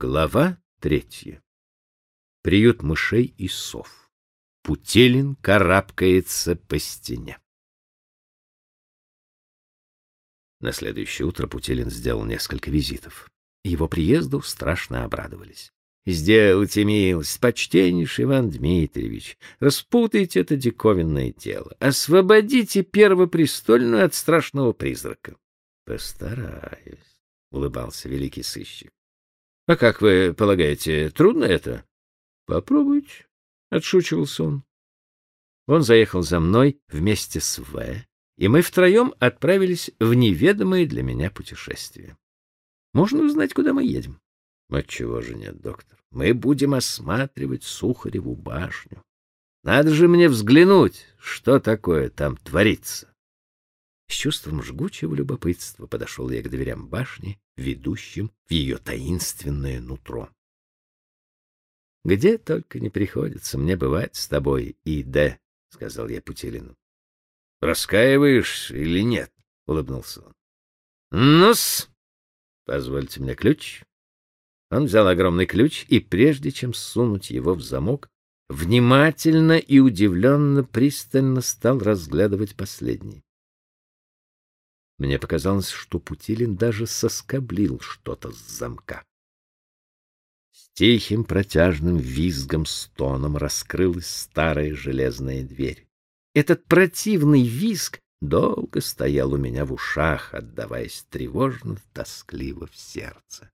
Глава третья. Приют мышей и сов. Путелин карабкается по стене. На следующее утро Путилин сделал несколько визитов. Его приезду страшно обрадовались. «Сделайте милость, почтеннейший Иван Дмитриевич, распутайте это диковинное тело, освободите первопрестольную от страшного призрака». «Постараюсь», — улыбался великий сыщик. — А как вы полагаете, трудно это? — Попробуйте, — отшучивался он. Он заехал за мной вместе с В, и мы втроем отправились в неведомое для меня путешествие. Можно узнать, куда мы едем? — Отчего же нет, доктор? Мы будем осматривать Сухареву башню. Надо же мне взглянуть, что такое там творится. С чувством жгучего любопытства подошел я к дверям башни, ведущим в ее таинственное нутро. «Где только не приходится мне бывать с тобой, И.Д., — сказал я Путилину. «Раскаиваешься или нет?» — улыбнулся он. «Ну-с, позвольте мне ключ». Он взял огромный ключ и, прежде чем сунуть его в замок, внимательно и удивленно пристально стал разглядывать последний. Мне показалось, что Путилин даже соскоблил что-то с замка. С тихим протяжным визгом стоном раскрылась старая железная дверь. Этот противный визг долго стоял у меня в ушах, отдаваясь тревожно-тоскливо в сердце.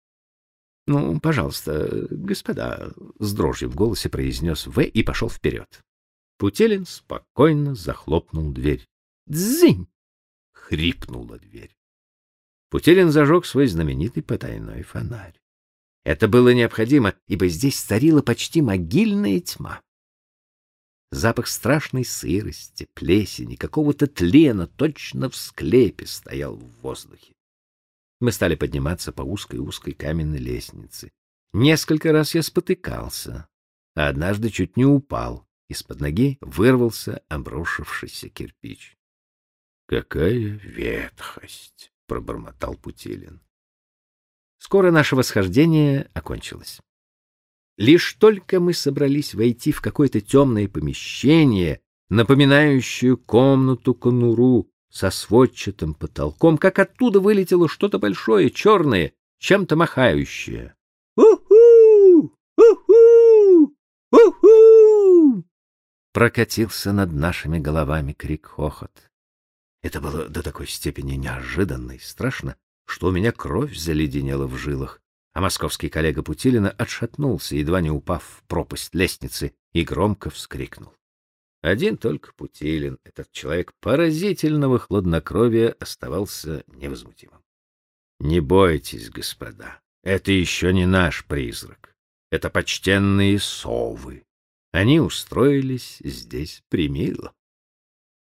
— Ну, пожалуйста, господа, — с дрожью в голосе произнес В и пошел вперед. Путилин спокойно захлопнул дверь. «Дзынь!» Хрипнула дверь. Путилин зажег свой знаменитый потайной фонарь. Это было необходимо, ибо здесь царила почти могильная тьма. Запах страшной сырости, плесени, какого-то тлена точно в склепе стоял в воздухе. Мы стали подниматься по узкой-узкой каменной лестнице. Несколько раз я спотыкался, а однажды чуть не упал. Из-под ноги вырвался обрушившийся кирпич. Какая ветхость, пробормотал Путилин. Скоро наше восхождение окончилось. Лишь только мы собрались войти в какое-то темное помещение, напоминающее комнату конуру со сводчатым потолком, как оттуда вылетело что-то большое, черное, чем-то махающее. «У-ху! У-ху! У-ху!» Прокатился над нашими головами крик-хохот. Это было до такой степени неожиданно и страшно, что у меня кровь заледенела в жилах, а московский коллега Путилина отшатнулся, едва не упав в пропасть лестницы, и громко вскрикнул. Один только Путилин, этот человек поразительного хладнокровия, оставался невозмутимым. Не бойтесь, господа, это еще не наш призрак. Это почтенные совы. Они устроились здесь примило.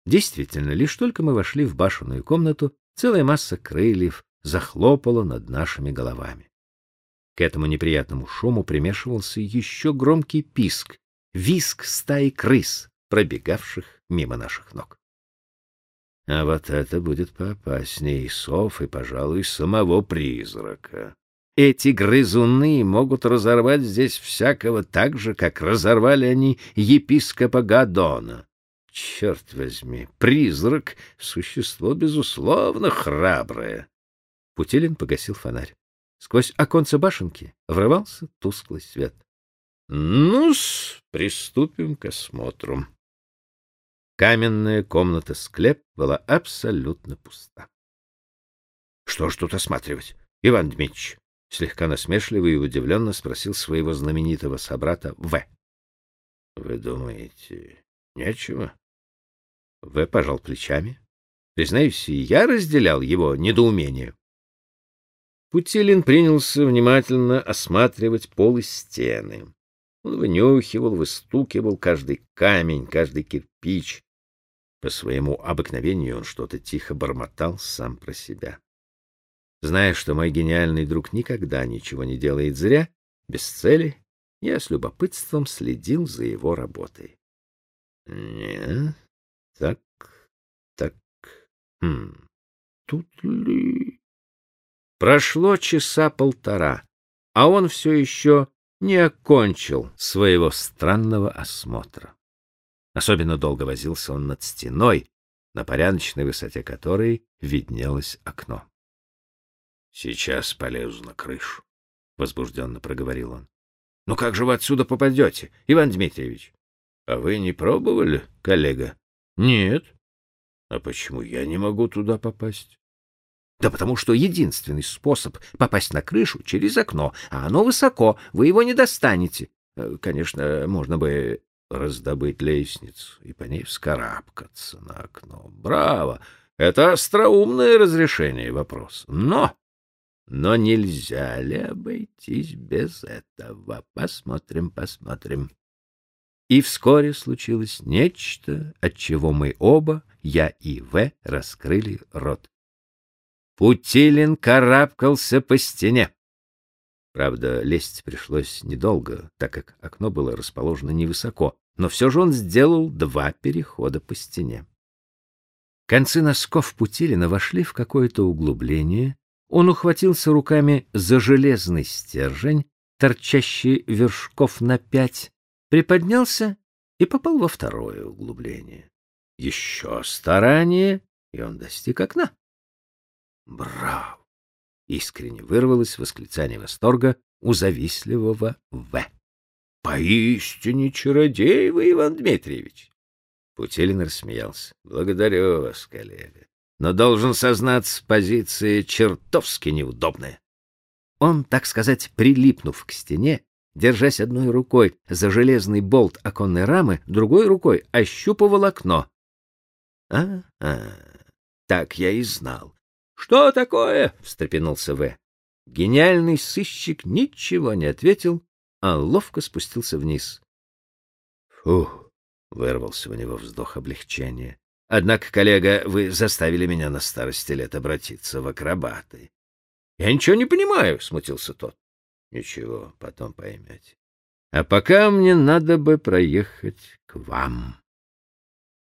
Действительно, лишь только мы вошли в башенную комнату, целая масса крыльев захлопала над нашими головами. К этому неприятному шуму примешивался еще громкий писк, виск стаи крыс, пробегавших мимо наших ног. А вот это будет поопаснее сов и, пожалуй, самого призрака. Эти грызуны могут разорвать здесь всякого так же, как разорвали они епископа Гадона. Черт возьми, призрак — существо, безусловно, храброе. Путилин погасил фонарь. Сквозь оконце башенки врывался тусклый свет. Ну-с, приступим к осмотру. Каменная комната-склеп была абсолютно пуста. — Что ж тут осматривать, Иван Дмитрич? — слегка насмешливо и удивленно спросил своего знаменитого собрата В. — Вы думаете, нечего? В пожал плечами. Признаюсь, я разделял его недоумение. Путилин принялся внимательно осматривать пол и стены. Он вынюхивал, выстукивал каждый камень, каждый кирпич. По своему обыкновению он что-то тихо бормотал сам про себя. Зная, что мой гениальный друг никогда ничего не делает зря, без цели, я с любопытством следил за его работой. — Нет, так, так, хм, тут ли... Прошло часа полтора. а он все еще не окончил своего странного осмотра. Особенно долго возился он над стеной, на порядочной высоте которой виднелось окно. — Сейчас полезу на крышу, — возбужденно проговорил он. — Ну как же вы отсюда попадете, Иван Дмитриевич? — А вы не пробовали, коллега? — Нет. — А почему я не могу туда попасть? Да потому что единственный способ попасть на крышу через окно, а оно высоко, вы его не достанете. Э, конечно, можно бы раздобыть лестницу и по ней вскарабкаться на окно. Браво! Это остроумное разрешение вопроса. Но... Но нельзя ли обойтись без этого? Посмотрим, посмотрим. И вскоре случилось нечто, от чего мы оба, я и В, раскрыли рот. Путилин карабкался по стене. Правда, лезть пришлось недолго, так как окно было расположено невысоко, но все же он сделал два перехода по стене. Концы носков Путилина вошли в какое-то углубление, он ухватился руками за железный стержень, торчащий вершков на пять, приподнялся и попал во второе углубление. Еще старание, и он достиг окна. Браво! Искренне вырвалось восклицание восторга у завистливого В. Поистине чародей вы, Иван Дмитриевич. Путилин рассмеялся. Благодарю вас, коллега. Но должен сознаться, позиция чертовски неудобная. Он, так сказать, прилипнув к стене, держась одной рукой за железный болт оконной рамы, другой рукой ощупывал окно. А, а, так я и знал. Что такое? встрепенулся В. Гениальный сыщик ничего не ответил, а ловко спустился вниз. Фух, вырвался у него вздох облегчения. Однако, коллега, вы заставили меня на старости лет обратиться в акробаты. Я ничего не понимаю, смутился тот. Ничего, потом поймете. А пока мне надо бы проехать к вам.